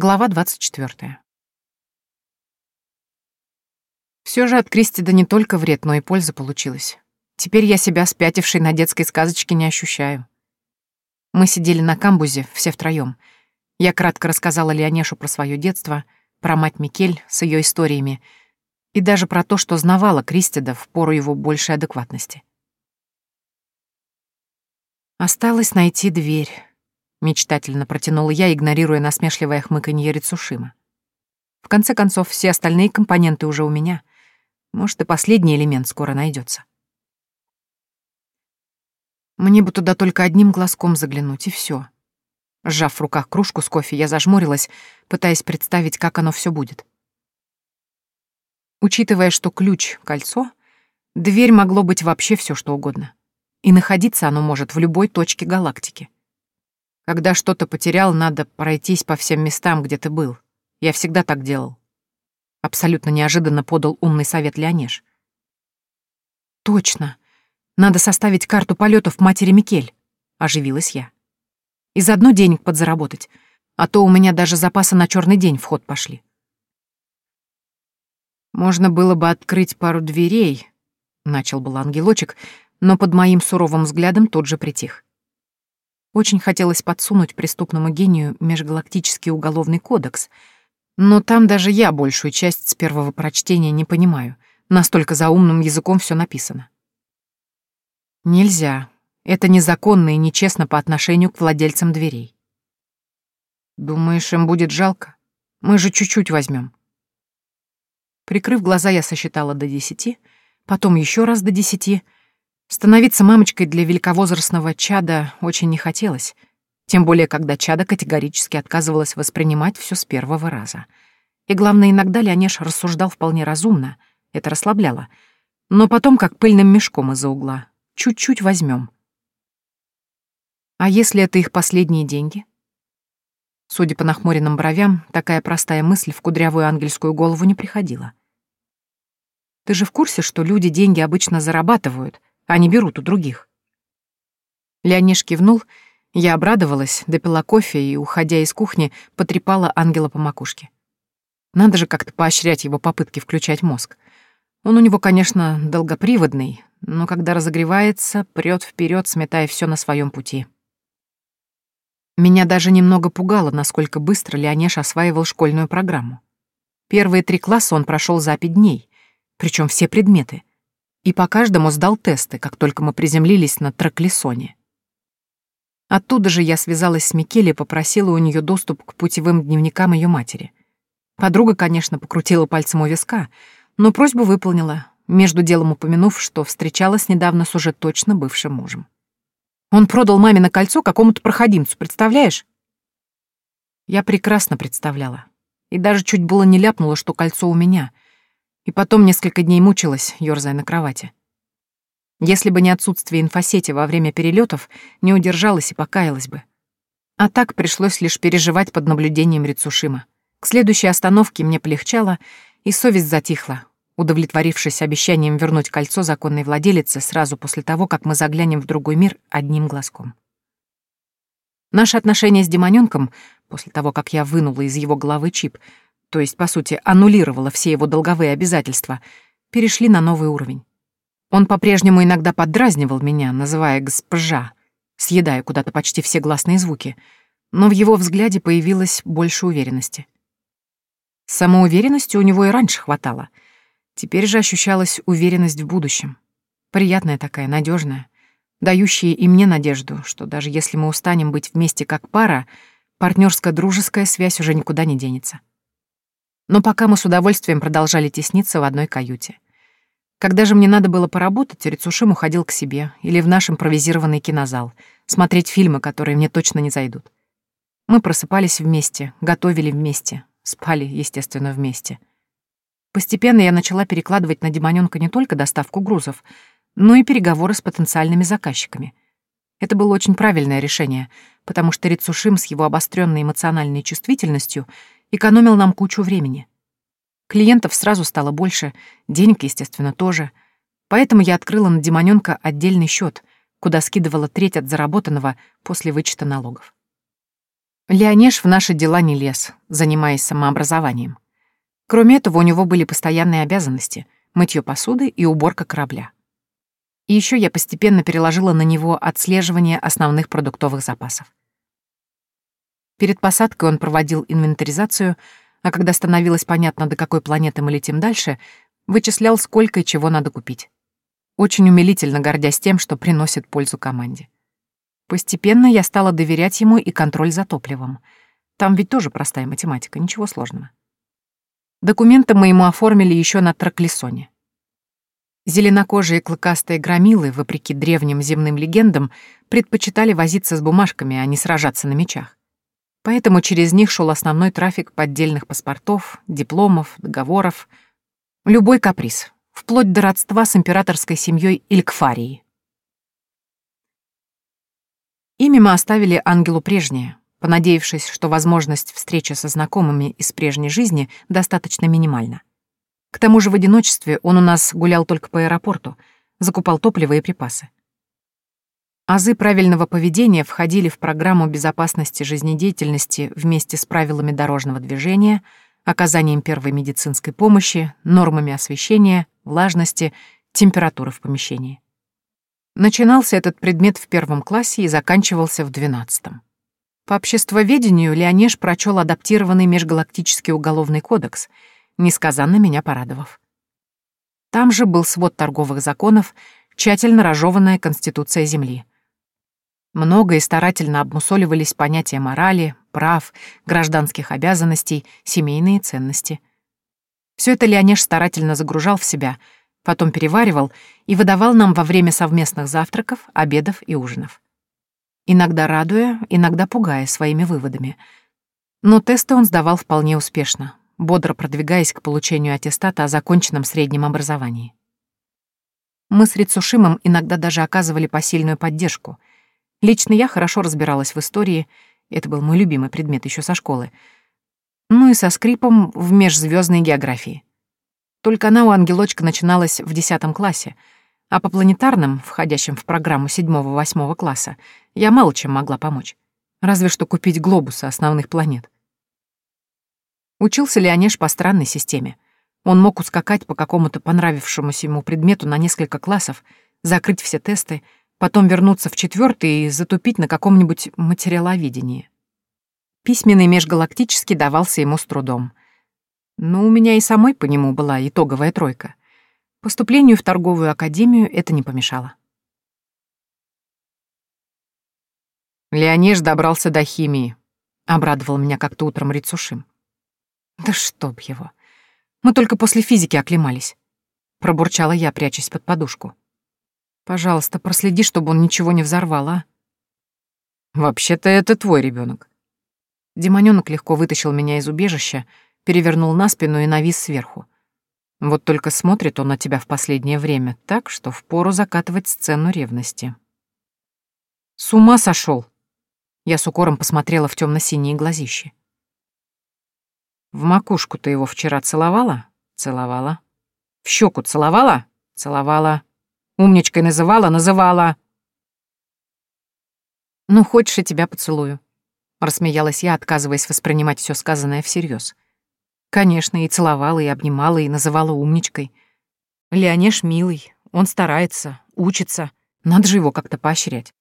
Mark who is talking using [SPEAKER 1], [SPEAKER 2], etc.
[SPEAKER 1] Глава 24. Все же от Кристида не только вред, но и польза получилась. Теперь я себя спятившей на детской сказочке не ощущаю. Мы сидели на камбузе, все втроем. Я кратко рассказала Леонешу про свое детство, про мать Микель с ее историями и даже про то, что знавала Кристида в пору его большей адекватности. Осталось найти дверь. Мечтательно протянула я, игнорируя насмешливое хмыканье Рицушима. В конце концов, все остальные компоненты уже у меня. Может, и последний элемент скоро найдется. Мне бы туда только одним глазком заглянуть, и все. Сжав в руках кружку с кофе, я зажмурилась, пытаясь представить, как оно все будет. Учитывая, что ключ — кольцо, дверь могло быть вообще все что угодно. И находиться оно может в любой точке галактики. Когда что-то потерял, надо пройтись по всем местам, где ты был. Я всегда так делал. Абсолютно неожиданно подал умный совет Леонеж. Точно. Надо составить карту полетов матери Микель. Оживилась я. И заодно денег подзаработать. А то у меня даже запасы на черный день в ход пошли. Можно было бы открыть пару дверей, начал был ангелочек, но под моим суровым взглядом тот же притих. Очень хотелось подсунуть преступному гению межгалактический уголовный кодекс, но там даже я большую часть с первого прочтения не понимаю. Настолько заумным языком все написано. Нельзя. Это незаконно и нечестно по отношению к владельцам дверей. Думаешь, им будет жалко? Мы же чуть-чуть возьмем. Прикрыв глаза, я сосчитала до десяти, потом еще раз до десяти — Становиться мамочкой для великовозрастного чада очень не хотелось, тем более когда чада категорически отказывалась воспринимать все с первого раза. И главное, иногда Леонеш рассуждал вполне разумно, это расслабляло, но потом как пыльным мешком из-за угла. Чуть-чуть возьмем. А если это их последние деньги? Судя по нахмуренным бровям, такая простая мысль в кудрявую ангельскую голову не приходила. Ты же в курсе, что люди деньги обычно зарабатывают, они берут у других. Леониш кивнул, я обрадовалась, допила кофе и, уходя из кухни, потрепала ангела по макушке. Надо же как-то поощрять его попытки включать мозг. Он у него, конечно, долгоприводный, но когда разогревается, прёт вперед, сметая все на своем пути. Меня даже немного пугало, насколько быстро Леонеш осваивал школьную программу. Первые три класса он прошел за пять дней, причем все предметы и по каждому сдал тесты, как только мы приземлились на Траклесоне. Оттуда же я связалась с Микеле и попросила у нее доступ к путевым дневникам ее матери. Подруга, конечно, покрутила пальцем у виска, но просьбу выполнила, между делом упомянув, что встречалась недавно с уже точно бывшим мужем. Он продал маме на кольцо какому-то проходимцу, представляешь? Я прекрасно представляла. И даже чуть было не ляпнула, что кольцо у меня — и потом несколько дней мучилась, ёрзая на кровати. Если бы не отсутствие инфосети во время перелетов, не удержалась и покаялась бы. А так пришлось лишь переживать под наблюдением Рицушима. К следующей остановке мне полегчало, и совесть затихла, удовлетворившись обещанием вернуть кольцо законной владелице сразу после того, как мы заглянем в другой мир одним глазком. Наши отношения с демонёнком, после того, как я вынула из его головы чип, то есть, по сути, аннулировала все его долговые обязательства, перешли на новый уровень. Он по-прежнему иногда поддразнивал меня, называя «госпожа», съедая куда-то почти все гласные звуки, но в его взгляде появилось больше уверенности. Самоуверенности у него и раньше хватало. Теперь же ощущалась уверенность в будущем. Приятная такая, надежная, дающая и мне надежду, что даже если мы устанем быть вместе как пара, партнерская дружеская связь уже никуда не денется. Но пока мы с удовольствием продолжали тесниться в одной каюте. Когда же мне надо было поработать, Рицушим уходил к себе или в наш импровизированный кинозал, смотреть фильмы, которые мне точно не зайдут. Мы просыпались вместе, готовили вместе, спали, естественно, вместе. Постепенно я начала перекладывать на Демонёнка не только доставку грузов, но и переговоры с потенциальными заказчиками. Это было очень правильное решение, потому что Рицушим с его обостренной эмоциональной чувствительностью — экономил нам кучу времени. Клиентов сразу стало больше, денег, естественно, тоже. Поэтому я открыла на Демонёнка отдельный счет, куда скидывала треть от заработанного после вычета налогов. Леонеж в наши дела не лез, занимаясь самообразованием. Кроме этого, у него были постоянные обязанности — мытье посуды и уборка корабля. И еще я постепенно переложила на него отслеживание основных продуктовых запасов. Перед посадкой он проводил инвентаризацию, а когда становилось понятно, до какой планеты мы летим дальше, вычислял, сколько и чего надо купить. Очень умилительно гордясь тем, что приносит пользу команде. Постепенно я стала доверять ему и контроль за топливом. Там ведь тоже простая математика, ничего сложного. Документы мы ему оформили еще на Траклесоне. Зеленокожие клыкастые громилы, вопреки древним земным легендам, предпочитали возиться с бумажками, а не сражаться на мечах. Поэтому через них шел основной трафик поддельных паспортов, дипломов, договоров. Любой каприз, вплоть до родства с императорской семьей Илькфарии. Имя мы оставили ангелу прежнее, понадеявшись, что возможность встречи со знакомыми из прежней жизни достаточно минимальна. К тому же в одиночестве он у нас гулял только по аэропорту, закупал топливо и припасы. Азы правильного поведения входили в программу безопасности жизнедеятельности вместе с правилами дорожного движения, оказанием первой медицинской помощи, нормами освещения, влажности, температуры в помещении. Начинался этот предмет в первом классе и заканчивался в двенадцатом. По обществоведению Леонеж прочел адаптированный межгалактический уголовный кодекс, несказанно меня порадовав. Там же был свод торговых законов, тщательно разжеванная Конституция Земли — много и старательно обмусоливались понятия морали, прав, гражданских обязанностей, семейные ценности. Все это Леонеж старательно загружал в себя, потом переваривал и выдавал нам во время совместных завтраков, обедов и ужинов. Иногда радуя, иногда пугая своими выводами. Но тесты он сдавал вполне успешно, бодро продвигаясь к получению аттестата о законченном среднем образовании. Мы с Рицушимом иногда даже оказывали посильную поддержку — Лично я хорошо разбиралась в истории, это был мой любимый предмет еще со школы. Ну и со скрипом в межзвездной географии. Только она у ангелочка начиналась в десятом классе, а по планетарным, входящим в программу седьмого-восьмого класса, я мало чем могла помочь. Разве что купить глобусы основных планет. Учился Леонеж по странной системе. Он мог ускакать по какому-то понравившемуся ему предмету на несколько классов, закрыть все тесты — потом вернуться в четвертый и затупить на каком-нибудь материаловедении. Письменный межгалактический давался ему с трудом. Но у меня и самой по нему была итоговая тройка. Поступлению в торговую академию это не помешало. Леонеж добрался до химии. Обрадовал меня как-то утром Рицушим. Да чтоб его. Мы только после физики оклемались. Пробурчала я, прячась под подушку. Пожалуйста, проследи, чтобы он ничего не взорвал, а? Вообще-то это твой ребенок. Демонёнок легко вытащил меня из убежища, перевернул на спину и навис сверху. Вот только смотрит он на тебя в последнее время так, что впору закатывать сцену ревности. С ума сошел! Я с укором посмотрела в темно синие глазищи. В макушку ты его вчера целовала? Целовала. В щеку целовала? Целовала. Умничкой называла, называла. «Ну, хочешь, я тебя поцелую», — рассмеялась я, отказываясь воспринимать все сказанное всерьез. Конечно, и целовала, и обнимала, и называла умничкой. Леонеж милый, он старается, учится, надо же его как-то поощрять.